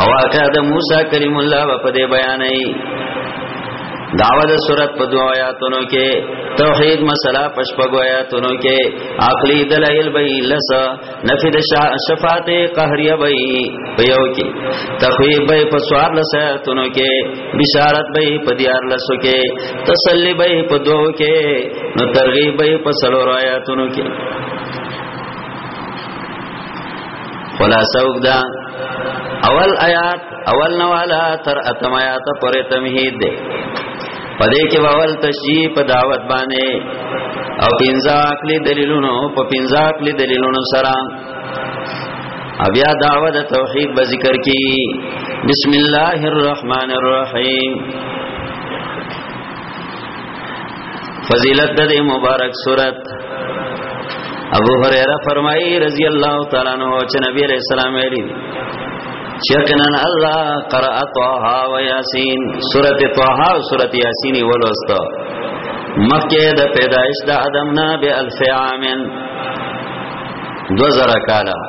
او هغه د موسی کلیم الله په دې بیانې داوا د صورت په دوه آیاتونو کې توحید مسله پشپغو آیاتونو کې عقلی دلایل به لس نفی د شفاعت قهریه به یو کې تخویب به په سوار لس آیاتونو کې بشارت به په دیار لسو کې تسلی به په دوه کې نو ترغیب به په سلور آیاتونو کې خلاصه وګدا اول آیات اول نوالا تر اتم آیات پر تمهید ده پدې کې باول تشجیع په دعوت باندې او پنځه عقلي دلیلونو په پنځه عقلي دلیلونو سره بیا دعوه د توحید به ذکر کی بسم الله الرحمن الرحیم فضیلت د مبارک صورت ابو هريره فرمایي رضی الله تعالی عنہ چې نبی علیہ السلام ویلي یقینا الله قرأ طه و یاسین سورته طه او سورته یاسین ولوسته مکه د پیدایش د ادم نه به الف عامن دو زرا کالا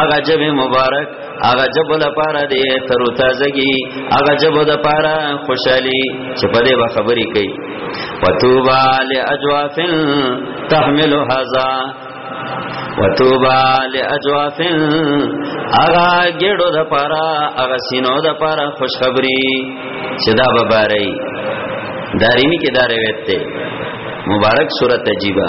اغه جب مبارک اغه جب لپاره دی تر تازگی اغه جب د پاره خوشحالي چې په دې خبرې کوي وتوبا لاجواف تحمل هذا وتوبا لاجواف اغا ګړو د پارا اغا سینو د پارا خوشخبری چې دا ببارای داریمی کې دا روایت ته مبارک صورت عجیبه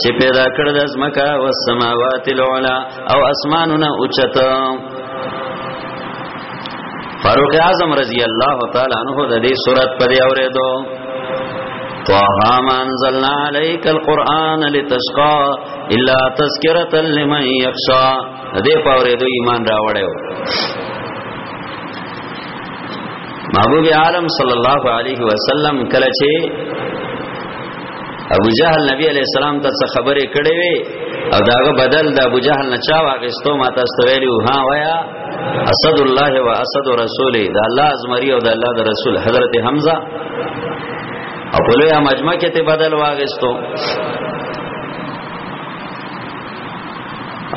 چې پیدا کړ د زمکا او السماوات العلا او اسمانونه اوچت فاروق اعظم رضی الله تعالی عنہ د دې صورت پر اوریدو طه ما انزلنا عليك القرآن لتشقى الا تذكرة لمن يخشى دې په اوریدو ایمان راوړیو محبوب عالم صلی الله علیه وسلم کله چې ابو جهل نبی علیہ السلام ته څه خبرې کړې وي او داغه بدل د ابو جهل نه چا واغستو ما تاسو ته ویلو ها ویا اسد الله و اسد رسول دا الله ازمری او دا الله د رسول حضرت حمزه او په لوی مجمع کې ته بدل واغستو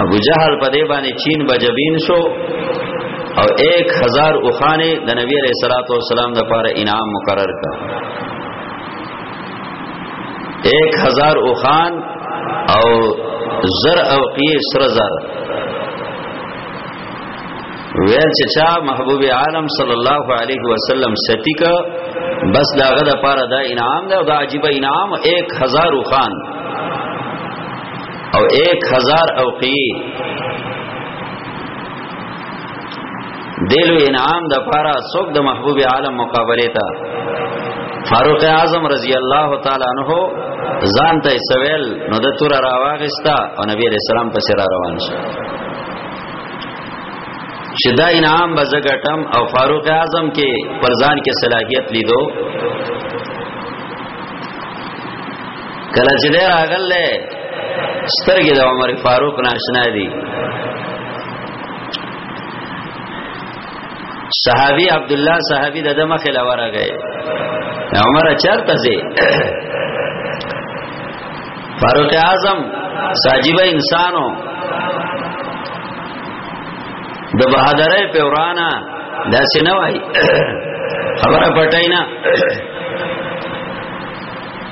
ابو جهل په دې باندې چین بجبین شو او 1000 اوخانه د نبی علیہ الصلوۃ والسلام لپاره انعام مقرر کړ 1000 اوخان او زر او قی سر زر ویل چې چا محبوب عالم صلی الله علیه وسلم ستی کا بس داغه د پاره دا انعام دی او دا عجیب انعام 1000 خان او 1000 اوقی دلو انعام د پاره څوک د محبوب عالم مقابله تا فاروق اعظم رضی الله تعالی عنہ ځان ته سویل نو د تور راواغستا او نبی علیہ السلام پس را روان شو چې دا انعام به زګټم او فاروق اعظم کې پرزان کې صلاحیت لیدو کله چې ډیر اغله سترګې د عمر فاروق ناشنا دي صحابي عبد الله صحابي د دمه خلا ورغه عمر چرته زی فاروق اعظم ساجیب انسانو د بہادرې په ورانا داسې نه وای خبره پټای نه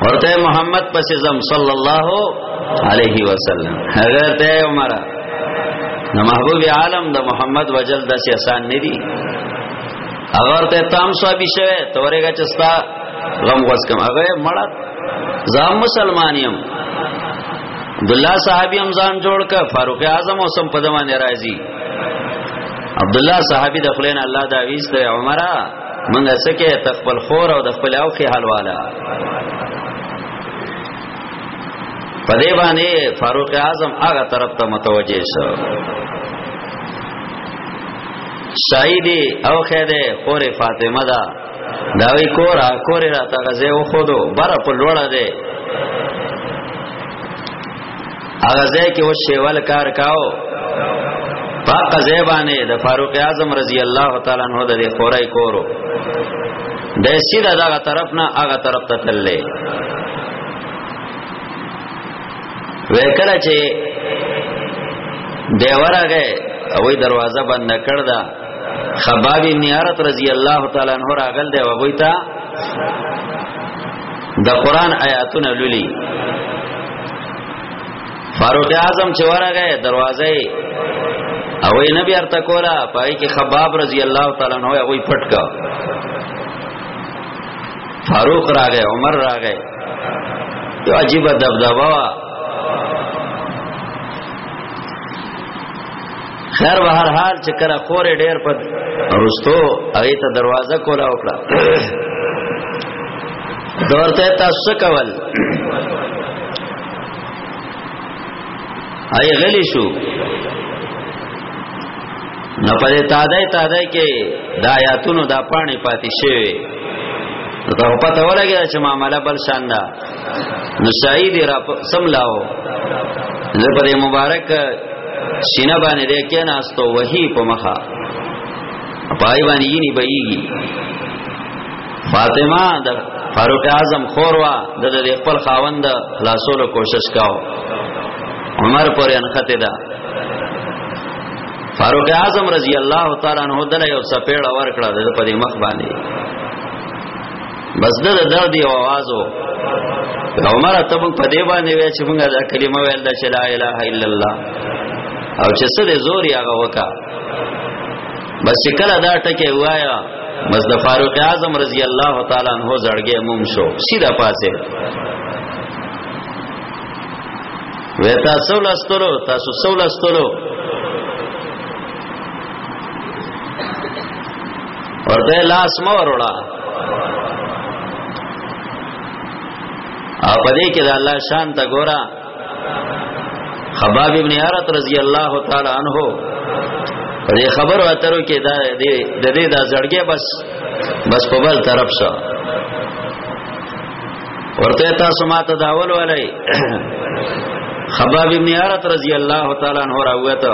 ورته محمد پس زم صلی الله علیه وسلم هغه ته عمر نو محبوب عالم د محمد وجل د سیاسان ندی اگر ته تام صاحب شوه تورېګه چستا غم غوس کم هغه مړه زم مسلمان یم عبد الله صحابي هم ځان جوړ ک فاروق اعظم او سم پدمانه راضي عبد الله صحابي د خلین الله دا ویسته عمره منګه سکه تخپل خور او د خپل اوخي حلواله په دې باندې فاروق اعظم هغه طرف ته متوجه شو شایدی او خیره خور فاطمه دا داوی کورا کور را تا غزه و خودو بر په لوړه ده هغه ځای کې اوس شیوال کار کاو پاک زیبانه د فاروق اعظم رضی الله تعالی عنہ د خورای کورو د سیده دغه طرف نه هغه طرف ته تللې وکړه چې دیورغه وې دروازه بند کړ دا خباب ابن عرت رضی الله تعالی عنہ راغل دی وغوي تا د قران آیاتونه لولي فاروق اعظم چې ورغه دروازه او یې نبی ارته کولا پای کې خباب رضی الله تعالی عنہ هغه پټ کا فاروق راغه عمر راغه یو عجیب دبدبا خیر به هر حال چې کله کور ډیر په رستو هغه ته دروازه کولا وکړه دورته تاسو کول هاي غلی شو نه پدې تادای تادای کې دا آیاتونو دا پانی پاتې شوی نو ته پته ولګی چې معاملې بل شان ده نو سعید را سملاو زه په مبارک سینه باندې ده کې ناستو وਹੀ په مخه پای باندې یې نه بېږي فاطمه د فاروق اعظم خوروا د د خپل خاوند لاسولو کوشش کاو عمر پر انخته ده فاروق اعظم رضی الله تعالی عنہ دله یو سپېړه ور کړه د په دې مخ باندې بس د درد یو आवाज وو عمر ته موږ په دې باندې وای چې موږ دا کلمه ویل چې لا اله الا الله او چې څه دې زور یې هغه وکا بس چې کله دا ټکی وایا بس د فاروق اعظم رضی الله تعالی عنہ زړګې موم شو سیده پاسه وتا سول استلو تاسو سول استلو ورته لاس مو وروړه او پدې کې د الله شان ته ګورا خباب ابن عارت رضی الله تعالی عنہ دې خبرو اترو کې دا دې د دې دا زړګې بس بس په بل طرف شو ورته تاسو ماته داول ولای خباب ابن عارت رضی الله تعالی عنہ راوته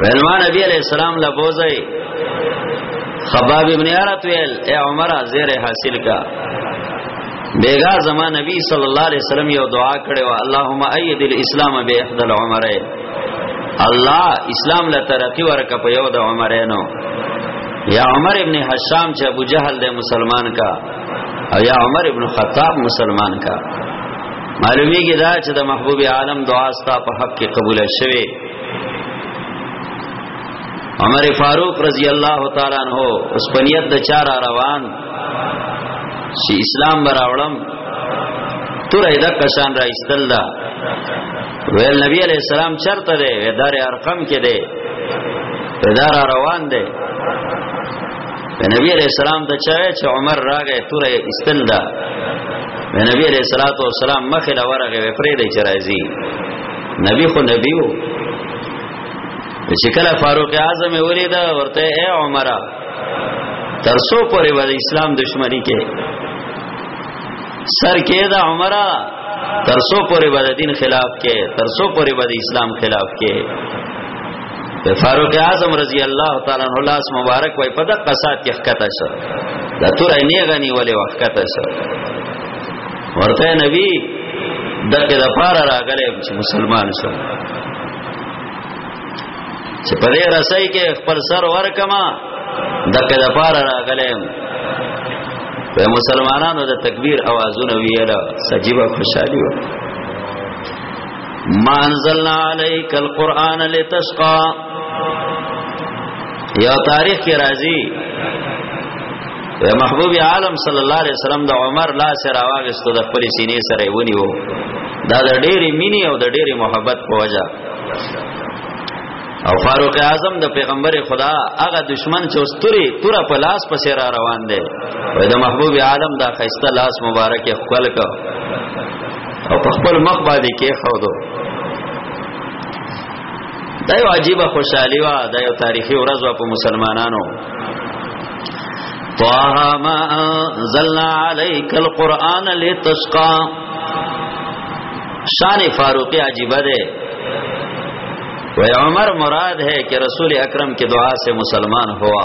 ویلما نبی علیہ السلام لا بوزای خباب ابن عرت ویل اے عمر زیر حاصل کا بیگا زما نبی صلی الله علیه وسلم یو دعا کړې وا اللهم اید الاسلام به احد العمرین الله اسلام له ترقی ورکه په یو د عمرینو یا عمر ابن حشام چې ابو جهل د مسلمان کا او یا عمر ابن خطاب مسلمان کا معلومیږي دا چې د محبوب عالم دعا ستا په حق کې قبول شوه عمر فاروق رضی الله تعالی عنہ اوس پنیت د چار روان چې اسلام براوړم تر ایدا کشان را استل دا ویل نبی علیہ السلام چرته دی ودار ارقم کې دی ودار روان دی د نبی علیہ السلام د چا چې عمر راغې توره استندا د نبی علیہ الصلوۃ والسلام مخه لا ورغه پرې دی چې راځي نبی خو نبی وو چې کله فاروق اعظم ولید ورته اے عمره ترسو پورې ول اسلام دشمنی کې سر کې دا عمره ترسو پورې ول دین خلاف کې ترسو پورې ول اسلام خلاف کې فاروق اعظم رضی الله تعالی عنہ لاس مبارک وای په دغه سات کې ښکته شو دا تور نه غنی ولې وخته شو ورته نبی دغه د پاره راغلی چې مسلمان شو چې په دې رسای کې خپل سر ورکما دغه د پاره راغلی په مسلمانانو د تکبیر اوازونه ویل سجیبه خوشالي و ما انزلنا عليك القرآن لتشقى یو تاریخ کې راځي یا محبوب عالم صلی الله علیه وسلم د عمر لا سره واغستو د خپل سینې سره ونیو دا د ډېرې مینې او د ډېرې محبت په وجه او فاروق اعظم د پیغمبر خدا هغه دشمن چې استوري تور په لاس پسې را روان دی د محبوب عالم دا خيسته لاس مبارک خپل کو او په خپل مخ باندې کې خودو دا یو عجیب خوشحالي وا دا یو تاریخي ورځ وا په مسلمانانو طه ما انزلنا عليك القرآن لتشقى شان فاروقی عجیب ده وی عمر مراد ہے کہ رسول اکرم کی دعا سے مسلمان ہوا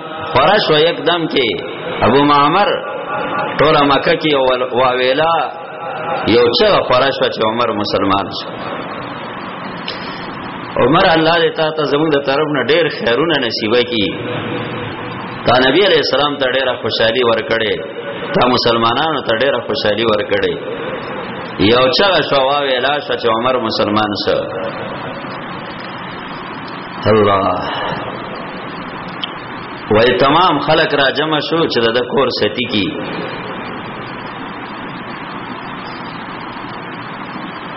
فرش و یک دم کې ابو معمر ټول مکه کې او ویلا یو چا فرش و چې عمر مسلمان شو عمر الله دې تا ته زموږ د طرف نه ډېر خیرونه نصیب کړي تا نبی علیہ السلام ته ډېره خوشحالي ورکړې تا مسلمانانو ته ډېره خوشحالي ورکړې یو چا شو ویلا شو چې عمر مسلمان شو الله وای تمام خلق را جمع شو چې د کور ستی کی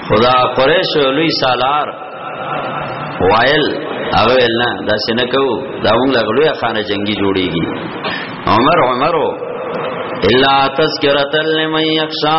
خدا قریش لوی سالار وایل هغه ویل نه دا سینه کو دا موږ لغلوی خانه جنگي جوړیږي عمر عمرو الا تذکرتا لمن یخشا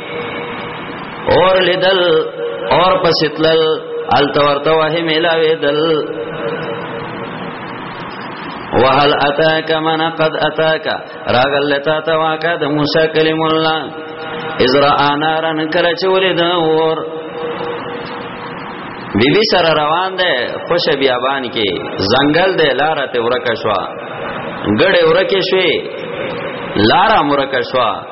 اور لیدل اور پسیتلل التورته وه ملاوي دل وهل اتاک من قد اتاک راغل لتا تا واکا د موسی کلیم الله ازرا انارن کله چولې د اور بیبي سره روان ده خوش بیابان کې زنګل ده لار ته ورکه شو ګړې ورکه شوې لارا مرکه شو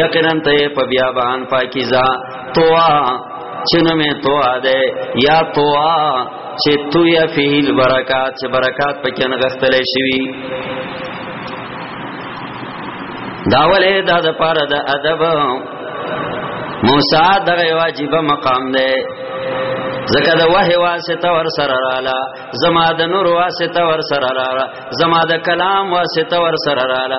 یقینا ته په بیا بان پاکیزا توا چنمه توا ده یا توا چې تو یا فیل برکات چې برکات پکې نه غستل شي داوله دا د پاره د ادب موسی دغه واجب مقام ده زکه د وه واسطه ور سره رااله زما د نور واسطه ور سره رااله زما د کلام واسطه ور سره رااله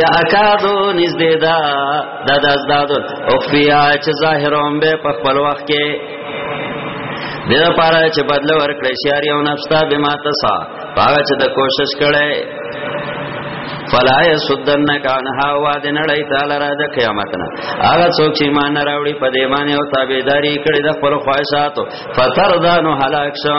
یا اکادو نزدې دا دا د ازداد او فیا چې ظاهروم به په خپل وخت کې د لپاره چې بدل ورکړې شاری او نفستا به ما تسا هغه چې د کوشش کړي فلا يسدنك عنها واد نړی تعالی را د قیامت نه هغه څوک چې ایمان راوړي په دې باندې او تابعداري کړي د خپل خواهشاتو فتردانو هلاک شو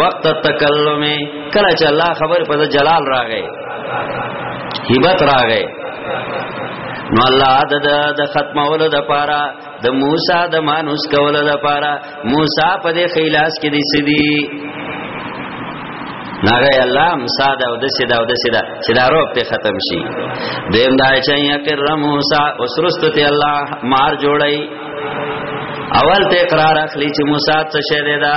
وقت التکلم کله چې الله خبر په جلال راغې هیبت راغې نو الله د د ختمولو د پاره د موسی د مانوس کولو د پاره موسی په دې خلاص کې دي سدي ناغه الله هم ساده او د سیدا او د سیدا چې دا روب ته ختم شي دیم دا چې یا کر موسی اوسرست ته الله مار جوړي اول ته اقرار اخلي چې موسی څه شه ده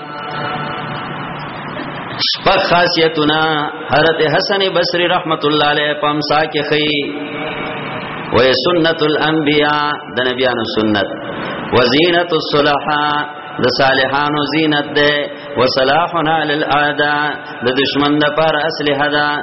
شپږ خاصیتونه حضرت حسن بصری رحمت الله علیه په امسا کې خي وې سنت الانبیاء د نبیانو سنت وزینت الصلحاء د صالحانو زینت ده وصلاحنا للاعداء د دشمن لپاره اصله ده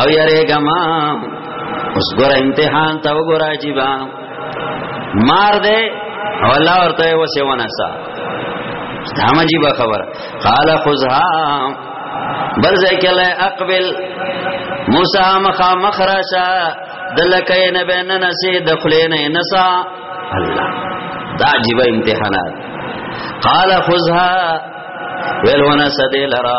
او یاره ګما اوس ګور امتحان ته وګور عجیبا مار دې ولا ورته وسه ونسا دام عجیب خبر قال خذها بل ځکه لا اقبل موسی مخا مخراشا دلکې نه بینن سي دخلې نه نسا الله دا عجیب امتحانات قال خذها ویلونه سدی لرا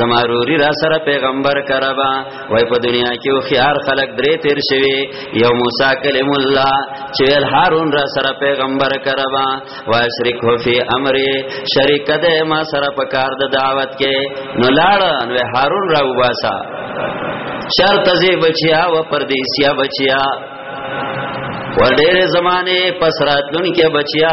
زماروري را سره پیغمبر کربا وای په دنیا کې خيار خلق درې تیر شوی یو موسی کلم الله چې ول هارون را سره پیغمبر کربا وای شریک هو فی امر شریک ده ما سره په کار د دعوت کې نو لاړ نو هارون را وباسا شرط زی بچیا و پردیسیا بچیا وړې زمانه پسراتلون کې بچیا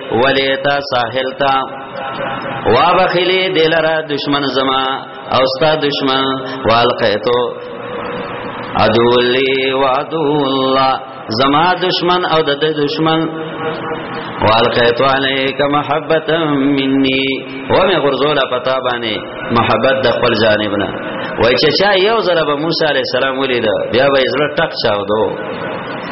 ولیتا ساحل تا وا بخلی دلرا دشمن زما او ستا دشمن والقیتو ادولی وعدو الله زما دشمن او د دشمن والقیتو علیک محبتا منی و می غرزول پتا باندې محبت د خپل جانب نه وای چې چا یو ضرب موسی علی السلام ولید بیا به زړه ټک چاو دو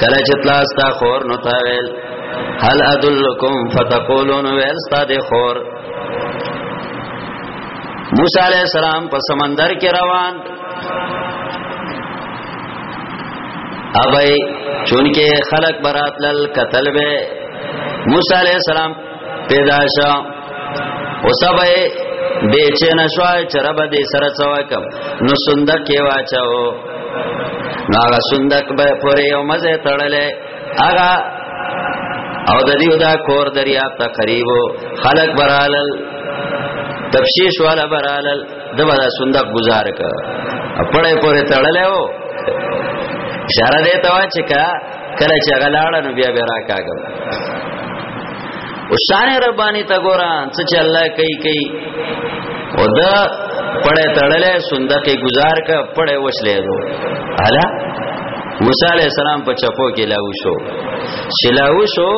کله چې تلاس تا خور نو تا ویل هل ادلکم فتقولون ویل ستا دی خور موسی علیہ السلام په سمندر کې روان ابای چونکه خلق برات لل قتل به موسی علیہ السلام پیدا شو او سبا بیچین شو چې رب دې سره څوکم نو صندوق کې واچو نو هغه صندوق به پورې او مزه تړلې هغه او د دې دا کور دریاب ته قریبو خلق برالل تفشیش والا برالل دغه دا صندوق گزار ک پړې پورې تړلې وو اشاره دې ته وا چې کا کله چې غلاړه نو بیا به راکاګم او شان ربانی تا ګورا څه چې الله کوي کوي او دا پړې تړلې صندوقې گزار کا پړې وشلې دو الا موسی علی السلام په چپو کې لاو شو شلاو شو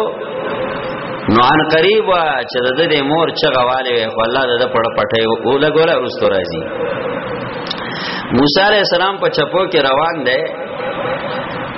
نو ان قریب وا چې د دې مور چغواله وي خو الله د پړ پټه او لګولا رستو راځي موسی علی السلام په چپو کې روان دی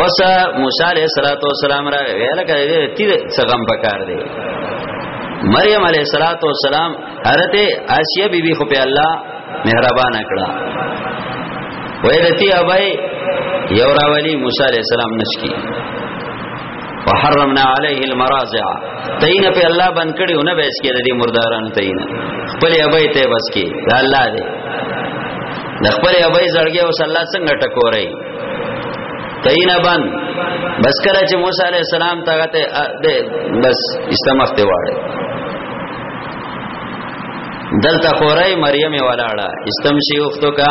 اوس موسی علیہ الصلوۃ والسلام را ویل کړي تی څنګه پکار دی مریم علیہ الصلوۃ والسلام حضرت آسیہ بی بی خو په الله مهربان کړه وې دتی ابای یو راولی موسی علیہ السلام نشکی وحرمنا عليه المراضع تین په الله بن کړي نه بیس کې د دې مردارانو تین خپل ابي ته بس کې دا الله دې د خپل ابي زړګي او صلی الله څنګه ټکورای تین بن بس کړه چې موسی عليه السلام ته غته بس استمخته واړي دلته خورای مریم ولاړه استمشي اختو کا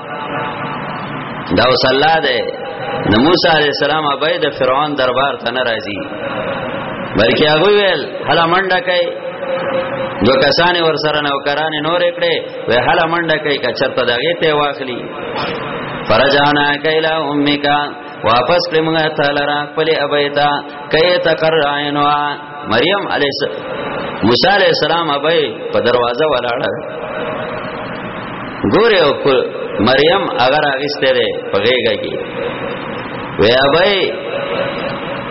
دا اوس الله دی نو موسی علی السلام به د فرعون دربار ته ناراضي بلکې هغه ویل هله منډه کوي دو کسان ور سره نوکران نور کړي وه هله منډه کوي کچرته دغه ته واخلي فرجانا کایلا امکا واپس کړمغه تعالی را خپل ابیتا کای تقر عینوا مریم علیه السلام موسی علیه السلام ابي په دروازه ولاړه ګوره او مریم اگر اغسته ده په غیګه کې وی ابي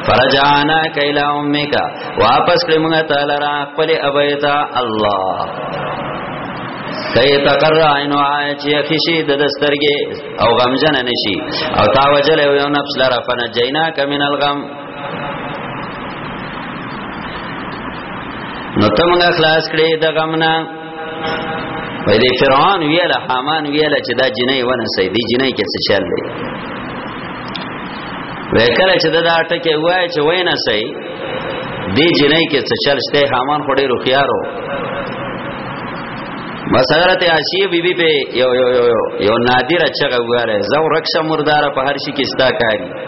فرجعنا کیلا امک واپس کړی موږ تعالی را خپل ابیتا الله کای تقر عینو آیچی خشی د دسترګې او غمجن نشي او تا وجل یو نفس لره فنجینا کمن الغم نو ته موږ خلاص کړې د غمنا وې دې فرعون ویل حامان ویل چې دا جنې ونه سي دي جنې کې څه چل دی وې کله چې دا ټکه وای چې وینه سي دي جنې کې څه چل شته حامان خوري روخيارو مسرت عاشی بی بی په یو یو یو یو نادر چغه واره زو رکشه مردار په هر شي کې ستا کاری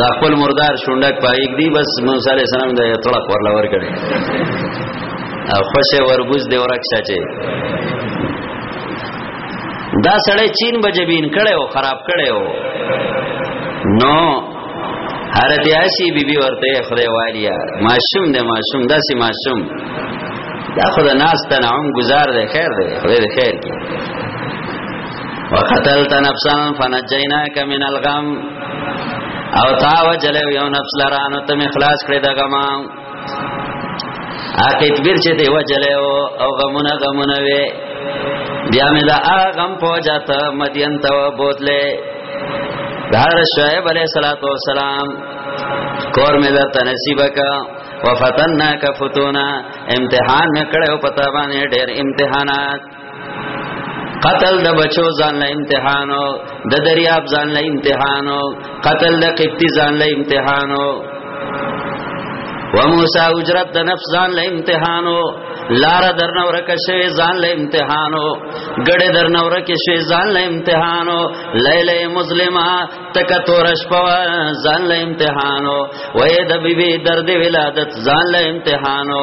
دا خپل مردار شونډک پایګ دی بس موسی علی السلام د طلاق ورلا ور کړی او خوشه وربوز دی ورک شاچه دا سړی چین بجبین کړي او خراب کړي او نو حضرت عائشہ بی بی ورته خدای والیا ماشوم دې ماشوم داسې ماشوم دا خدای ناس تنعم گزار دې خیر دې خدای دې خیر کی وقتلت نفسا فنجيناك من الغم او تا وجل یو نفس لرانو ته می خلاص کړی دا غما اکه تبیر چې دی وجل او غمونه غمونه وی بیا می دا غم پوجات مدین ته بوتله دار شعیب علیہ الصلوۃ والسلام کور می دا تنصیب کا وفتناک فتونا امتحان می کړو پتا باندې ډېر امتحانات قتل د بچو ځان له امتحانو د دریاب ځان له امتحانو قتل د قبطی ځان له امتحانو و موسی اجرت د نفس ځان له امتحانو لار درنه ورکه شی ځان له امتحانو ګړې درنه ورکه شی ځان له امتحانو لیلې مسلمه تک تورش پوا ځان له امتحانو وې د بیبي درد ولادت ځان له امتحانو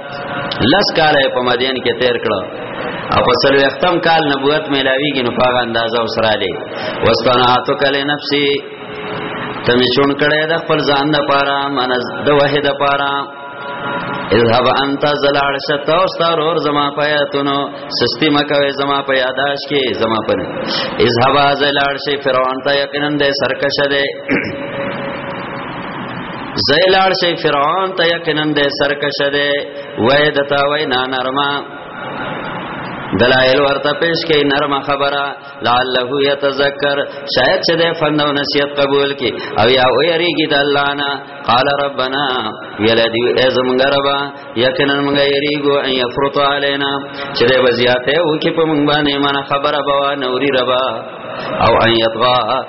لس کال په مدین کې تیر کړو او په سلو ختم کال نبوت ملاویږي نو پاغه اندازه وسره لې واستنعتو کله نفسي تمه چون کړه د خپل ځان د پاره منز د وحید پاره اذهب انت زلال شتا او ستار اور زما پیاتونو سستی مکوي زما په یاداش کې زما پر اذهب زلال شي فرعون ته یقینا د سرکشه ده زیلار شي فرعون ته یقینا د سرکش ده وای دتا وای نه نرما دلائل ورته پیش کئ نرمه خبره لعله یتذکر شاید چې د فند او نصیحت قبول کړي او یا او یریږي د الله نه قال ربنا ولدی ازم غربا یقینا موږ یریګو ان یفرط علینا چې د وزیاته او کې په موږ باندې معنی خبره بوا نوري ربا او ان یطغى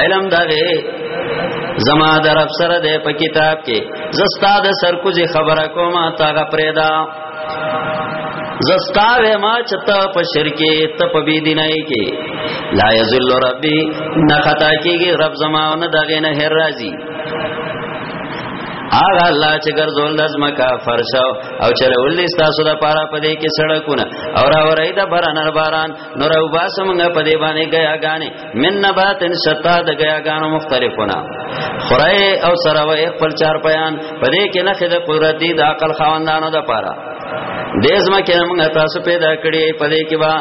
علم دا دی زما در رب سره ده په کتاب کې زستا د سرکوزي خبره کوم تاغه پرېدا زستا و ما چتا په شرکې ته په بی دینای کې لا یذل ربی نه خطا کېږي رب زما نه دغه نه هر راضي هغه الله چې ګرځول لازم کا فرش او چلول دي تاسو د پاره پدې کې سړکونه او را ورې د باران باران نور او باس مونږ په دې باندې غیا غانې من نباتن شتا د غیا غانو مختلفونه خړای او سراوي خپل چار پیان په دې کې نه خده قدرت دی د عقل خواندانو د پاره دیز ما کې موږ تاسو پیدا کړی پدې کې با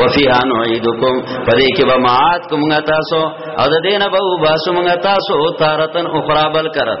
وفیها نعیدکم پدې کې با مات کوم تاسو او د دینه به وباسو موږ تاسو تارتن اخرى بل کرت